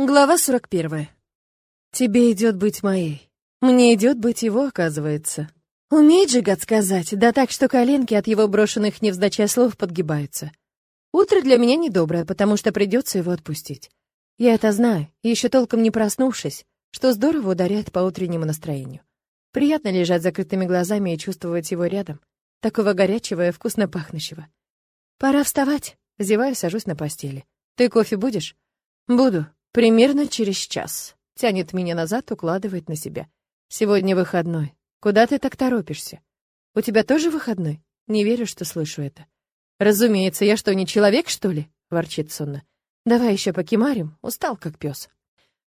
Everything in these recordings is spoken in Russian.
Глава 41. Тебе идет быть моей. Мне идет быть его, оказывается. Умеет же гад сказать, да так, что коленки от его брошенных невзначай слов подгибаются. Утро для меня недоброе, потому что придется его отпустить. Я это знаю, еще толком не проснувшись, что здорово ударяет по утреннему настроению. Приятно лежать закрытыми глазами и чувствовать его рядом, такого горячего и вкусно пахнущего. Пора вставать. Зеваю, сажусь на постели. Ты кофе будешь? Буду. Примерно через час. Тянет меня назад, укладывает на себя. Сегодня выходной. Куда ты так торопишься? У тебя тоже выходной? Не верю, что слышу это. Разумеется, я что, не человек, что ли? Ворчит сонно. Давай еще покемарим, устал как пес.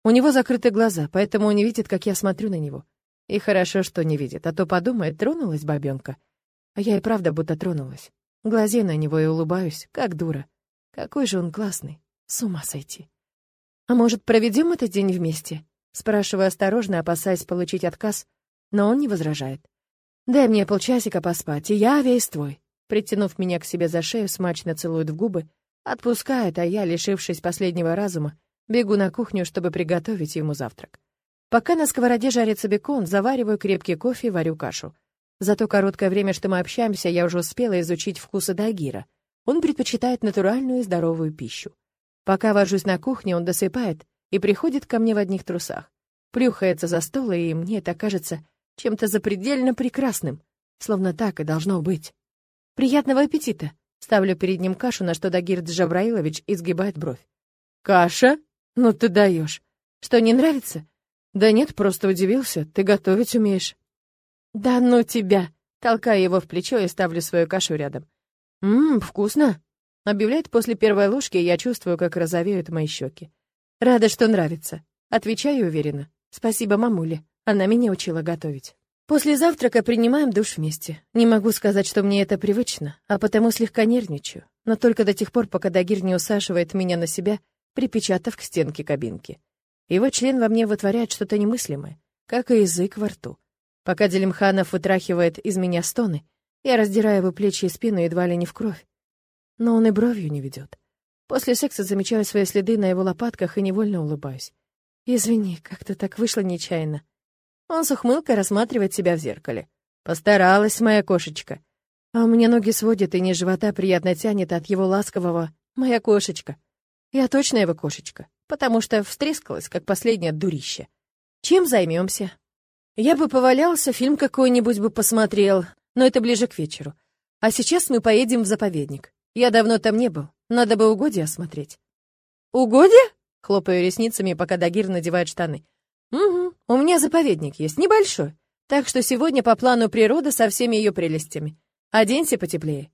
У него закрыты глаза, поэтому он не видит, как я смотрю на него. И хорошо, что не видит, а то подумает, тронулась бабенка. А я и правда будто тронулась. Глазею на него и улыбаюсь, как дура. Какой же он классный. С ума сойти. «А может, проведем этот день вместе?» Спрашиваю осторожно, опасаясь получить отказ, но он не возражает. «Дай мне полчасика поспать, и я весь твой». Притянув меня к себе за шею, смачно целует в губы, отпускает, а я, лишившись последнего разума, бегу на кухню, чтобы приготовить ему завтрак. Пока на сковороде жарится бекон, завариваю крепкий кофе и варю кашу. За то короткое время, что мы общаемся, я уже успела изучить вкусы Дагира. Он предпочитает натуральную и здоровую пищу. Пока вожусь на кухне, он досыпает и приходит ко мне в одних трусах. Плюхается за стол, и мне это кажется чем-то запредельно прекрасным, словно так и должно быть. «Приятного аппетита!» Ставлю перед ним кашу, на что Дагир Джабраилович изгибает бровь. «Каша? Ну ты даешь. Что, не нравится?» «Да нет, просто удивился. Ты готовить умеешь». «Да ну тебя!» Толкаю его в плечо и ставлю свою кашу рядом. «Ммм, вкусно!» Объявляет после первой ложки, и я чувствую, как розовеют мои щеки. Рада, что нравится. Отвечаю уверенно. Спасибо мамуле. Она меня учила готовить. После завтрака принимаем душ вместе. Не могу сказать, что мне это привычно, а потому слегка нервничаю. Но только до тех пор, пока Дагир не усаживает меня на себя, припечатав к стенке кабинки. Его член во мне вытворяет что-то немыслимое, как и язык во рту. Пока Делимханов вытрахивает из меня стоны, я раздираю его плечи и спину едва ли не в кровь но он и бровью не ведет. После секса замечаю свои следы на его лопатках и невольно улыбаюсь. Извини, как-то так вышло нечаянно. Он с ухмылкой рассматривает себя в зеркале. Постаралась моя кошечка. А у меня ноги сводят, и низ живота приятно тянет от его ласкового «моя кошечка». Я точно его кошечка, потому что встрескалась, как последняя дурище. Чем займемся? Я бы повалялся, фильм какой-нибудь бы посмотрел, но это ближе к вечеру. А сейчас мы поедем в заповедник. Я давно там не был. Надо бы угодья осмотреть. Угодья? Хлопаю ресницами, пока Дагир надевает штаны. Угу, у меня заповедник есть, небольшой. Так что сегодня по плану природа со всеми ее прелестями. Оденься потеплее.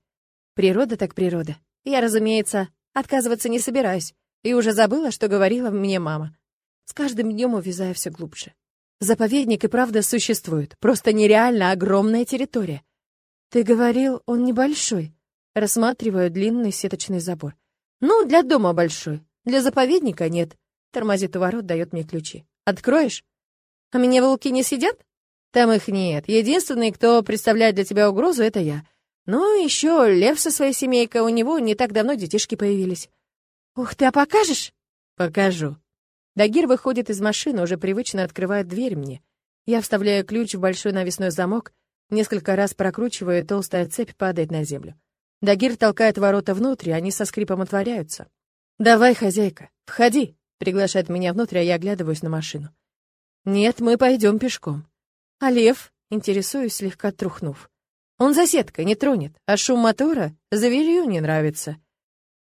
Природа так природа. Я, разумеется, отказываться не собираюсь. И уже забыла, что говорила мне мама. С каждым днем увязая все глубже. Заповедник и правда существует. Просто нереально огромная территория. Ты говорил, он небольшой. Рассматриваю длинный сеточный забор. «Ну, для дома большой. Для заповедника нет». Тормозит у ворот, дает мне ключи. «Откроешь?» «А меня волки не сидят?» «Там их нет. Единственный, кто представляет для тебя угрозу, это я. Ну, еще Лев со своей семейкой, у него не так давно детишки появились». «Ух ты, а покажешь?» «Покажу». Дагир выходит из машины, уже привычно открывает дверь мне. Я вставляю ключ в большой навесной замок, несколько раз прокручиваю, толстая цепь падает на землю. Дагир толкает ворота внутрь, они со скрипом отворяются. «Давай, хозяйка, входи», — приглашает меня внутрь, а я оглядываюсь на машину. «Нет, мы пойдем пешком». «А лев?» — интересуюсь, слегка трухнув. «Он за сеткой, не тронет, а шум мотора зверю не нравится».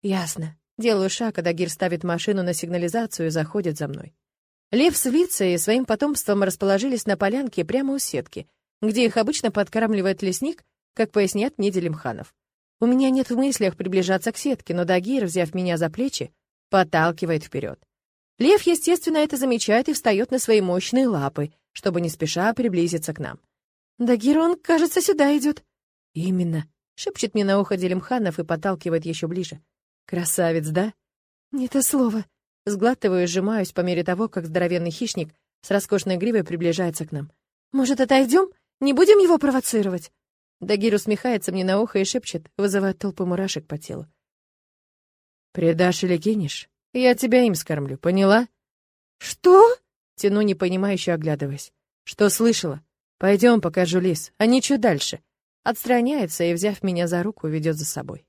«Ясно». Делаю шаг, а Дагир ставит машину на сигнализацию и заходит за мной. Лев с Вицей и своим потомством расположились на полянке прямо у сетки, где их обычно подкармливает лесник, как поясняет мне Делимханов. У меня нет в мыслях приближаться к сетке, но Дагир, взяв меня за плечи, подталкивает вперед. Лев, естественно, это замечает и встает на свои мощные лапы, чтобы не спеша приблизиться к нам. «Дагир, он, кажется, сюда идет». «Именно», — шепчет мне на ухо Делимханов и подталкивает еще ближе. «Красавец, да?» «Не то слово». Сглатываю и сжимаюсь по мере того, как здоровенный хищник с роскошной гривой приближается к нам. «Может, отойдем? Не будем его провоцировать?» Дагир усмехается мне на ухо и шепчет, вызывая толпу мурашек по телу. «Предашь или кинешь? Я тебя им скормлю, поняла?» «Что?» — тяну непонимающе, оглядываясь. «Что слышала? Пойдем, покажу лис, а ничего дальше». Отстраняется и, взяв меня за руку, ведет за собой.